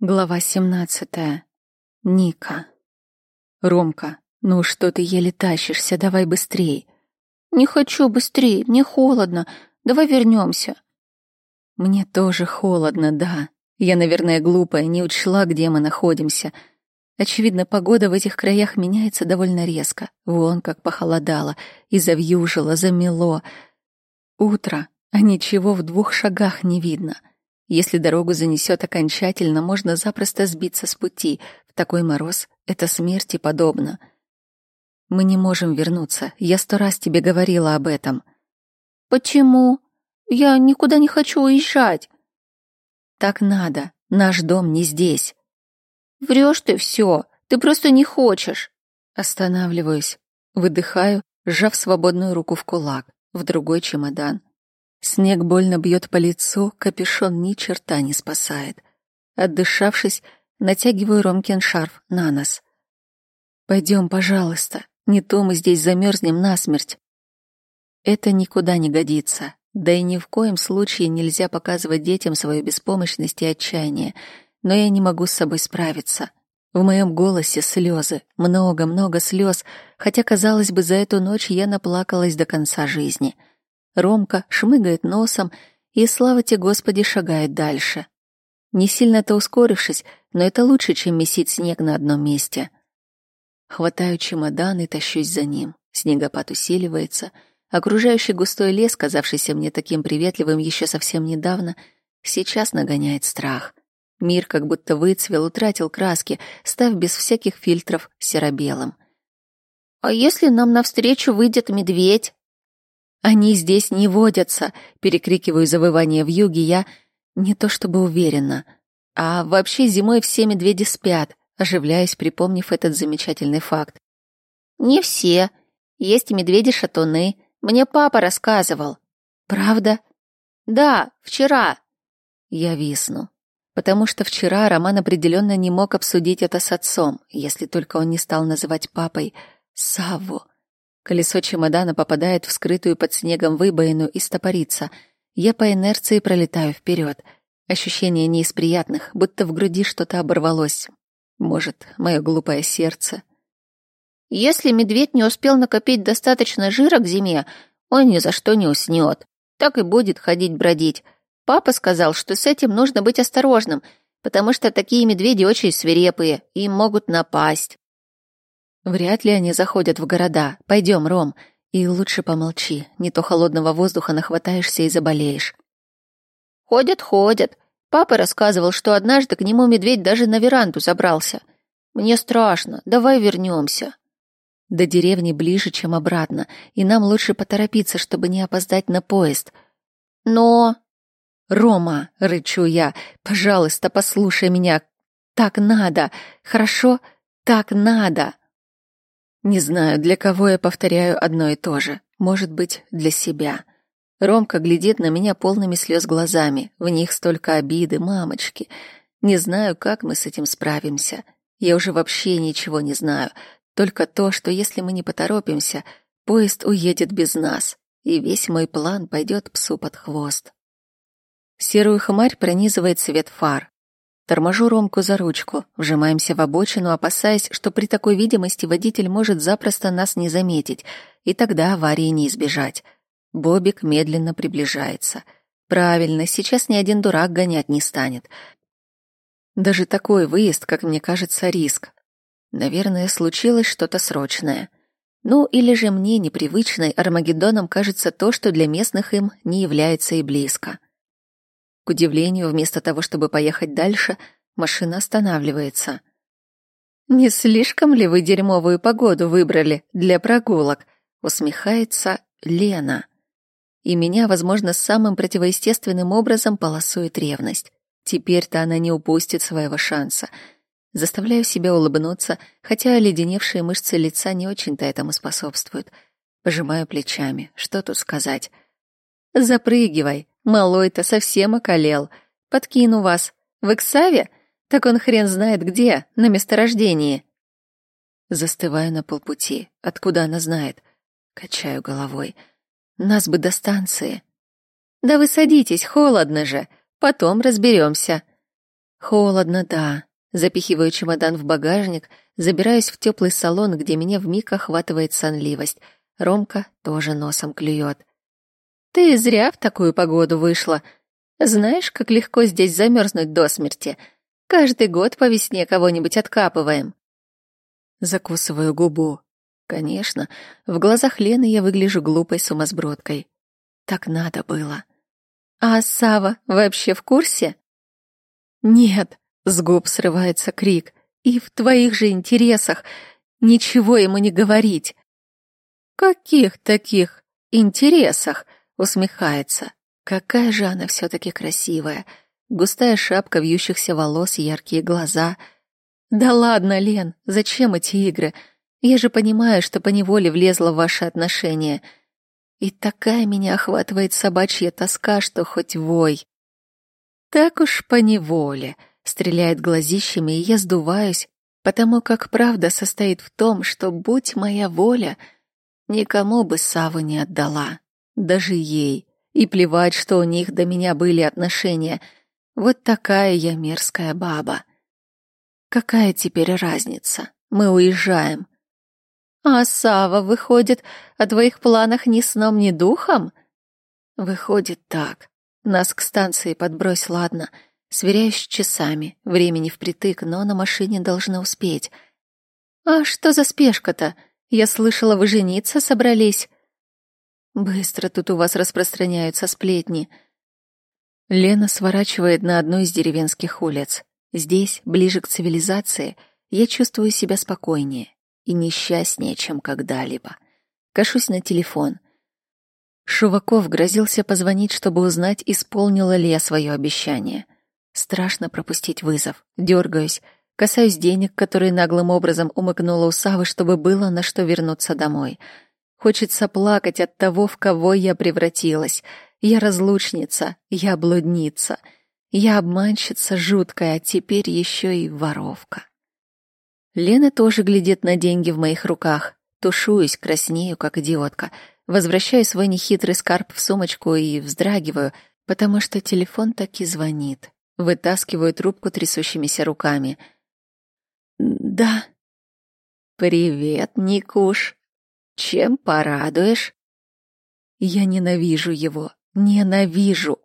Глава 17. Ника. Ромка, ну что ты еле тащишься, давай быстрей. Не хочу быстрее, мне холодно. Давай вернемся. Мне тоже холодно, да. Я, наверное, глупая, не учла, где мы находимся. Очевидно, погода в этих краях меняется довольно резко. Вон как похолодало, и завьюжило, замело. Утро, а ничего в двух шагах не видно. Если дорогу занесет окончательно, можно запросто сбиться с пути. В такой мороз это смерти подобно. Мы не можем вернуться. Я сто раз тебе говорила об этом. Почему? Я никуда не хочу уезжать. Так надо. Наш дом не здесь. Врешь ты все. Ты просто не хочешь. Останавливаюсь. Выдыхаю, сжав свободную руку в кулак, в другой чемодан. Снег больно бьет по лицу, капюшон ни черта не спасает. Отдышавшись, натягиваю Ромкин шарф на нос. Пойдем, пожалуйста, не то мы здесь замерзнем насмерть. Это никуда не годится. Да и ни в коем случае нельзя показывать детям свою беспомощность и отчаяние. Но я не могу с собой справиться. В моем голосе слезы, много-много слез, хотя, казалось бы, за эту ночь я наплакалась до конца жизни — Ромка шмыгает носом и, слава тебе, Господи, шагает дальше. Не сильно-то ускорившись, но это лучше, чем месить снег на одном месте. Хватаю чемодан и тащусь за ним. Снегопад усиливается. Окружающий густой лес, казавшийся мне таким приветливым еще совсем недавно, сейчас нагоняет страх. Мир как будто выцвел, утратил краски, став без всяких фильтров серо-белым. «А если нам навстречу выйдет медведь?» Они здесь не водятся, перекрикиваю завывание в юге я не то чтобы уверена. А вообще зимой все медведи спят, оживляюсь, припомнив этот замечательный факт. Не все. Есть медведи-шатуны. Мне папа рассказывал. Правда? Да, вчера. Я висну. Потому что вчера Роман определенно не мог обсудить это с отцом, если только он не стал называть папой Савву. Колесо чемодана попадает в скрытую под снегом выбоину и стопорится. Я по инерции пролетаю вперед. Ощущение не из приятных, будто в груди что-то оборвалось. Может, мое глупое сердце. Если медведь не успел накопить достаточно жира к зиме, он ни за что не уснет. Так и будет ходить-бродить. Папа сказал, что с этим нужно быть осторожным, потому что такие медведи очень свирепые, им могут напасть. Вряд ли они заходят в города. Пойдем, Ром. И лучше помолчи, не то холодного воздуха нахватаешься и заболеешь. Ходят, ходят. Папа рассказывал, что однажды к нему медведь даже на веранду забрался. Мне страшно. Давай вернемся. До деревни ближе, чем обратно, и нам лучше поторопиться, чтобы не опоздать на поезд. Но... Рома, рычу я, пожалуйста, послушай меня. Так надо. Хорошо? Так надо. Не знаю, для кого я повторяю одно и то же. Может быть, для себя. Ромка глядит на меня полными слез глазами. В них столько обиды, мамочки. Не знаю, как мы с этим справимся. Я уже вообще ничего не знаю. Только то, что если мы не поторопимся, поезд уедет без нас, и весь мой план пойдет псу под хвост. Серую хмарь пронизывает свет фар. Торможу Ромку за ручку, вжимаемся в обочину, опасаясь, что при такой видимости водитель может запросто нас не заметить, и тогда аварии не избежать. Бобик медленно приближается. Правильно, сейчас ни один дурак гонять не станет. Даже такой выезд, как мне кажется, риск. Наверное, случилось что-то срочное. Ну, или же мне, непривычной, Армагеддоном кажется то, что для местных им не является и близко. К удивлению, вместо того, чтобы поехать дальше, машина останавливается. «Не слишком ли вы дерьмовую погоду выбрали для прогулок?» — усмехается Лена. И меня, возможно, самым противоестественным образом полосует ревность. Теперь-то она не упустит своего шанса. Заставляю себя улыбнуться, хотя оледеневшие мышцы лица не очень-то этому способствуют. Пожимаю плечами. Что тут сказать? «Запрыгивай», Малой-то совсем околел. Подкину вас. В Иксаве? Так он хрен знает где, на месторождении. Застываю на полпути. Откуда она знает? Качаю головой. Нас бы до станции. Да вы садитесь, холодно же. Потом разберемся. Холодно, да. Запихиваю чемодан в багажник, забираюсь в теплый салон, где меня вмиг охватывает сонливость. Ромка тоже носом клюет. «Ты зря в такую погоду вышла. Знаешь, как легко здесь замерзнуть до смерти. Каждый год по весне кого-нибудь откапываем». Закусываю губу. Конечно, в глазах Лены я выгляжу глупой сумасбродкой. Так надо было. А Сава вообще в курсе? Нет, с губ срывается крик. И в твоих же интересах ничего ему не говорить. Каких таких интересах? Усмехается. Какая же она все-таки красивая. Густая шапка вьющихся волос, яркие глаза. Да ладно, Лен, зачем эти игры? Я же понимаю, что поневоле влезла в ваши отношения. И такая меня охватывает собачья тоска, что хоть вой. Так уж поневоле, стреляет глазищами, и я сдуваюсь, потому как правда состоит в том, что, будь моя воля, никому бы Саву не отдала, даже ей. И плевать, что у них до меня были отношения. Вот такая я мерзкая баба. Какая теперь разница? Мы уезжаем. А Сава выходит, о твоих планах ни сном, ни духом? Выходит так. Нас к станции подбрось, ладно. Сверяюсь с часами. Времени впритык, но на машине должна успеть. А что за спешка-то? Я слышала, вы жениться собрались. Быстро тут у вас распространяются сплетни. Лена сворачивает на одну из деревенских улиц. Здесь, ближе к цивилизации, я чувствую себя спокойнее и несчастнее, чем когда-либо. Кашусь на телефон. Шуваков грозился позвонить, чтобы узнать, исполнила ли я свое обещание. Страшно пропустить вызов. Дергаюсь, касаюсь денег, которые наглым образом умыкнула у Савы, чтобы было на что вернуться домой. Хочется плакать от того, в кого я превратилась. Я разлучница, я блудница, я обманщица жуткая, а теперь еще и воровка. Лена тоже глядит на деньги в моих руках. Тушуюсь, краснею, как идиотка. Возвращаю свой нехитрый скарб в сумочку и вздрагиваю, потому что телефон таки звонит. Вытаскиваю трубку трясущимися руками. «Да». «Привет, Никуш. Чем порадуешь?» Я ненавижу его. Ненавижу.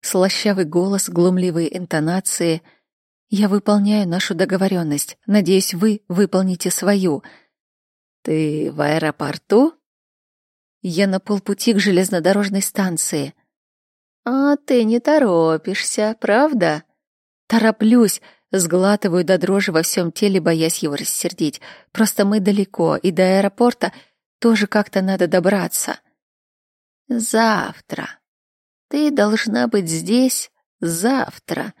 Слащавый голос, глумливые интонации — я выполняю нашу договоренность. Надеюсь, вы выполните свою. Ты в аэропорту? Я на полпути к железнодорожной станции. А ты не торопишься, правда? Тороплюсь, сглатываю до дрожи во всем теле, боясь его рассердить. Просто мы далеко, и до аэропорта тоже как-то надо добраться. Завтра. Ты должна быть здесь завтра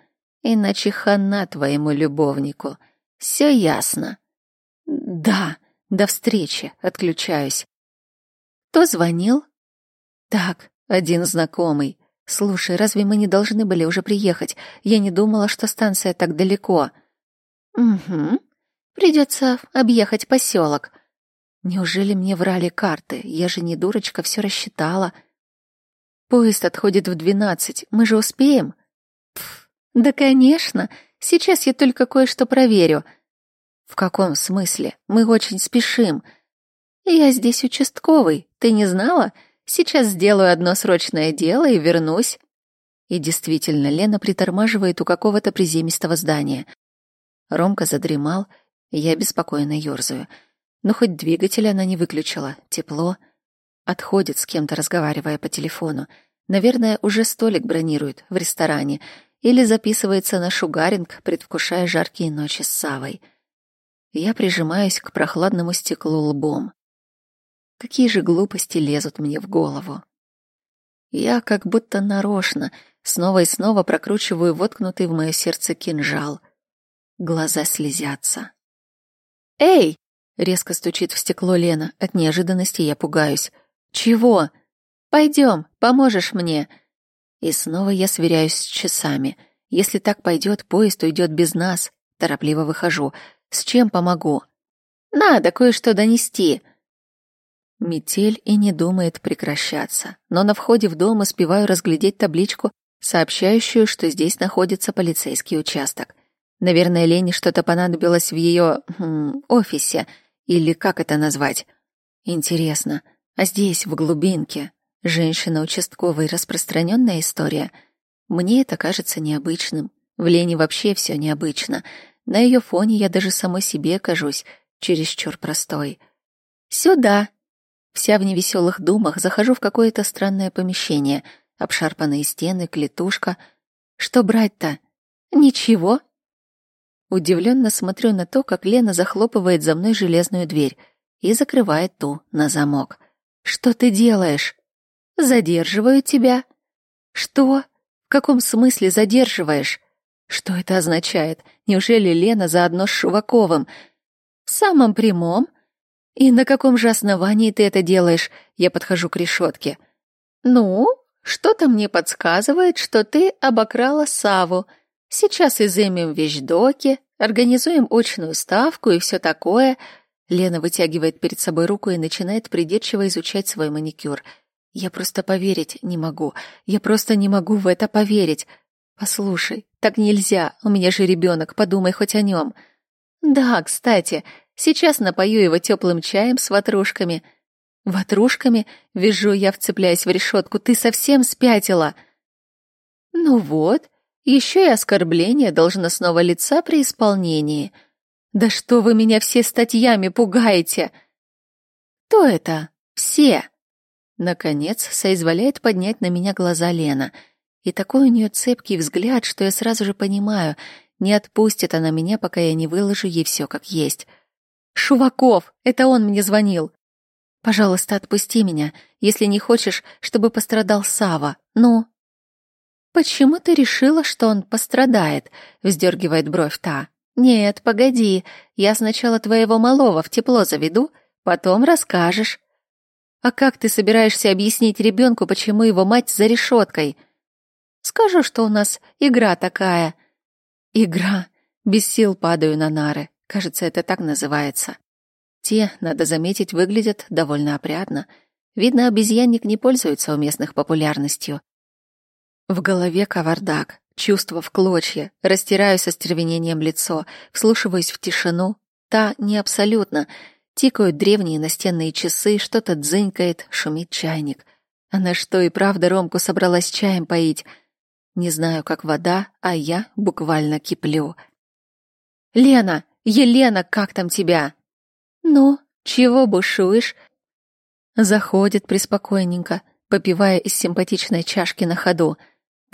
иначе хана твоему любовнику. Все ясно. Да, до встречи, отключаюсь. Кто звонил? Так, один знакомый. Слушай, разве мы не должны были уже приехать? Я не думала, что станция так далеко. Угу. Придется объехать поселок. Неужели мне врали карты? Я же не дурочка, все рассчитала. Поезд отходит в двенадцать. Мы же успеем? Пф, да, конечно. Сейчас я только кое-что проверю. В каком смысле? Мы очень спешим. Я здесь участковый. Ты не знала? Сейчас сделаю одно срочное дело и вернусь. И действительно, Лена притормаживает у какого-то приземистого здания. Ромка задремал, я беспокойно ёрзаю. Но хоть двигатель она не выключила. Тепло. Отходит с кем-то, разговаривая по телефону. Наверное, уже столик бронирует в ресторане или записывается на шугаринг, предвкушая жаркие ночи с Савой. Я прижимаюсь к прохладному стеклу лбом. Какие же глупости лезут мне в голову. Я как будто нарочно снова и снова прокручиваю воткнутый в мое сердце кинжал. Глаза слезятся. «Эй!» — резко стучит в стекло Лена. От неожиданности я пугаюсь. «Чего?» «Пойдем, поможешь мне!» И снова я сверяюсь с часами. Если так пойдет, поезд уйдет без нас. Торопливо выхожу. С чем помогу? Надо кое-что донести. Метель и не думает прекращаться. Но на входе в дом успеваю разглядеть табличку сообщающую, что здесь находится полицейский участок. Наверное, Лене что-то понадобилось в ее хм, офисе, или как это назвать. Интересно, а здесь, в глубинке, женщина участковой распространенная история? Мне это кажется необычным. В Лене вообще все необычно. На ее фоне я даже самой себе кажусь чересчур простой. Сюда. Вся в невеселых думах захожу в какое-то странное помещение. Обшарпанные стены, клетушка. Что брать-то? Ничего. Удивленно смотрю на то, как Лена захлопывает за мной железную дверь и закрывает ту на замок. Что ты делаешь? Задерживаю тебя. Что? В каком смысле задерживаешь? Что это означает? Неужели Лена заодно с Шуваковым? В самом прямом. И на каком же основании ты это делаешь? Я подхожу к решетке. Ну, что-то мне подсказывает, что ты обокрала Саву. Сейчас изымем вещдоки, организуем очную ставку и все такое. Лена вытягивает перед собой руку и начинает придирчиво изучать свой маникюр. Я просто поверить не могу. Я просто не могу в это поверить. Послушай, так нельзя. У меня же ребенок, подумай хоть о нем. Да, кстати, сейчас напою его теплым чаем с ватрушками. Ватрушками? Вижу я, вцепляясь в решетку. Ты совсем спятила. Ну вот, еще и оскорбление должностного лица при исполнении. Да что вы меня все статьями пугаете? Кто это? Все. Наконец, соизволяет поднять на меня глаза Лена — и такой у нее цепкий взгляд, что я сразу же понимаю, не отпустит она меня, пока я не выложу ей все как есть. «Шуваков! Это он мне звонил!» «Пожалуйста, отпусти меня, если не хочешь, чтобы пострадал Сава. Ну?» «Почему ты решила, что он пострадает?» — вздергивает бровь та. «Нет, погоди, я сначала твоего малого в тепло заведу, потом расскажешь». «А как ты собираешься объяснить ребенку, почему его мать за решеткой?» Скажу, что у нас игра такая. Игра. Без сил падаю на нары. Кажется, это так называется. Те, надо заметить, выглядят довольно опрятно. Видно, обезьянник не пользуется у местных популярностью. В голове кавардак, чувства в клочья, растираю со стервенением лицо, вслушиваюсь в тишину. Та не абсолютно. Тикают древние настенные часы, что-то дзынькает, шумит чайник. Она что, и правда Ромку собралась чаем поить — не знаю, как вода, а я буквально киплю. «Лена! Елена, как там тебя?» «Ну, чего бушуешь?» Заходит приспокойненько, попивая из симпатичной чашки на ходу.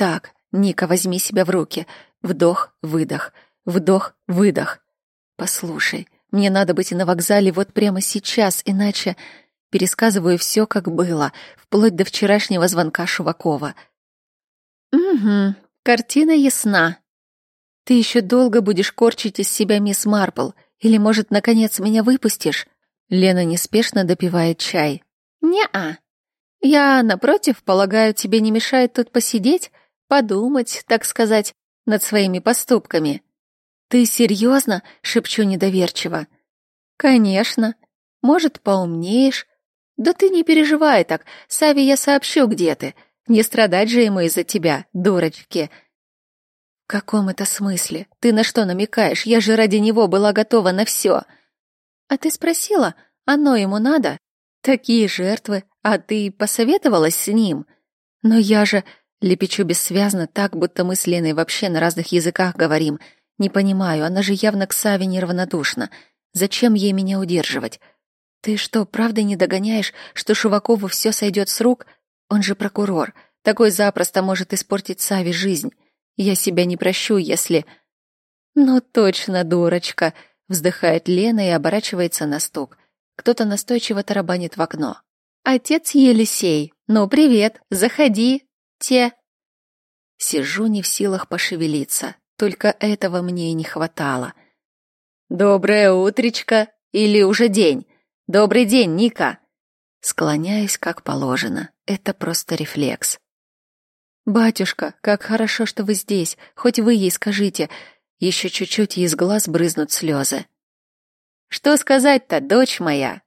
«Так, Ника, возьми себя в руки. Вдох, выдох, вдох, выдох. Послушай, мне надо быть на вокзале вот прямо сейчас, иначе...» Пересказываю все, как было, вплоть до вчерашнего звонка Шувакова — Угу, картина ясна. Ты еще долго будешь корчить из себя мисс Марпл, или, может, наконец меня выпустишь? Лена неспешно допивает чай. Не-а. Я, напротив, полагаю, тебе не мешает тут посидеть, подумать, так сказать, над своими поступками. Ты серьезно? шепчу недоверчиво. Конечно. Может, поумнеешь? Да ты не переживай так. Сави я сообщу, где ты. Не страдать же ему из-за тебя, дурочки. В каком это смысле? Ты на что намекаешь? Я же ради него была готова на все. А ты спросила, оно ему надо? Такие жертвы, а ты посоветовалась с ним? Но я же лепечу бессвязно так, будто мы с Леной вообще на разных языках говорим. Не понимаю, она же явно к Саве неравнодушна. Зачем ей меня удерживать? Ты что, правда не догоняешь, что Шувакову все сойдет с рук — он же прокурор. Такой запросто может испортить Саве жизнь. Я себя не прощу, если... Ну точно, дурочка, вздыхает Лена и оборачивается на стук. Кто-то настойчиво тарабанит в окно. Отец Елисей. Ну, привет, заходи. Те. Сижу не в силах пошевелиться. Только этого мне и не хватало. Доброе утречко или уже день. Добрый день, Ника. Склоняюсь как положено. Это просто рефлекс. «Батюшка, как хорошо, что вы здесь. Хоть вы ей скажите. Еще чуть-чуть, и из глаз брызнут слезы». «Что сказать-то, дочь моя?»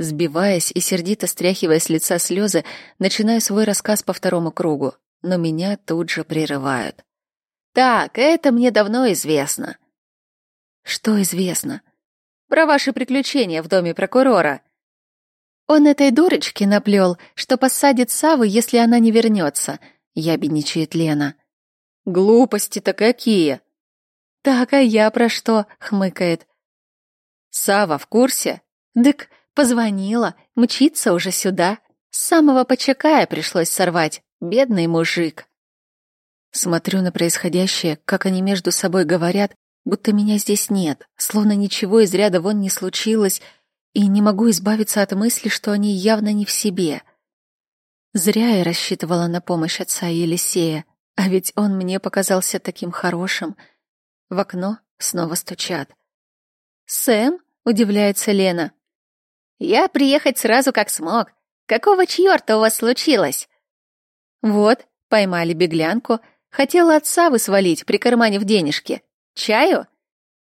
Сбиваясь и сердито стряхивая с лица слезы, начинаю свой рассказ по второму кругу. но меня тут же прерывают. «Так, это мне давно известно». «Что известно?» «Про ваши приключения в доме прокурора». Он этой дурочке наплел, что посадит Саву, если она не вернется, ябедничает Лена. Глупости-то какие! Так, а я про что? хмыкает. Сава в курсе? Дык, позвонила, мчится уже сюда. С самого почекая пришлось сорвать. Бедный мужик. Смотрю на происходящее, как они между собой говорят, будто меня здесь нет, словно ничего из ряда вон не случилось, и не могу избавиться от мысли, что они явно не в себе. Зря я рассчитывала на помощь отца Елисея, а ведь он мне показался таким хорошим. В окно снова стучат. «Сэм?» — удивляется Лена. «Я приехать сразу как смог. Какого чёрта у вас случилось?» «Вот, поймали беглянку. Хотела отца высвалить, прикарманив денежки. Чаю?»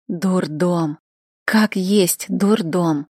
«Дурдом. Как есть дурдом.